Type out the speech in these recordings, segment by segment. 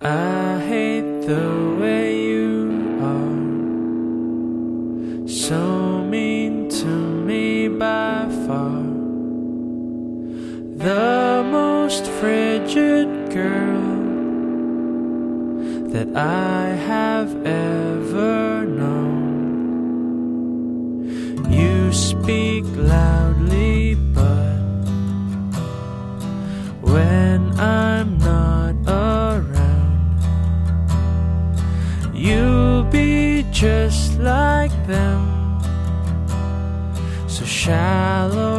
I hate the way you are. So mean to me by far. The most frigid girl that I have ever known. You speak loudly, just like them. So shallow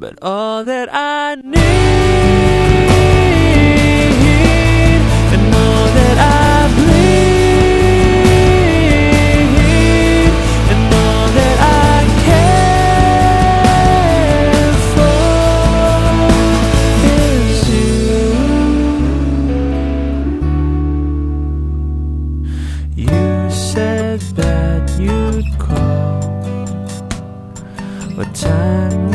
But all that I need, and all that I bleed, and all that I care for is you. You said that you'd call. What time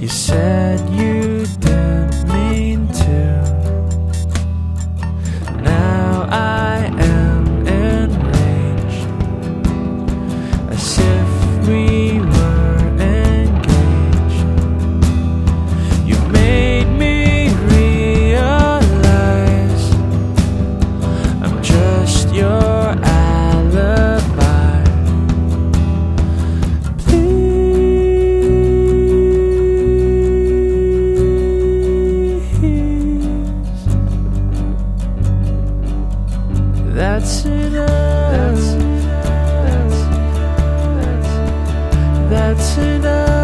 You said you didn't That's enough. That's, that's, that's enough.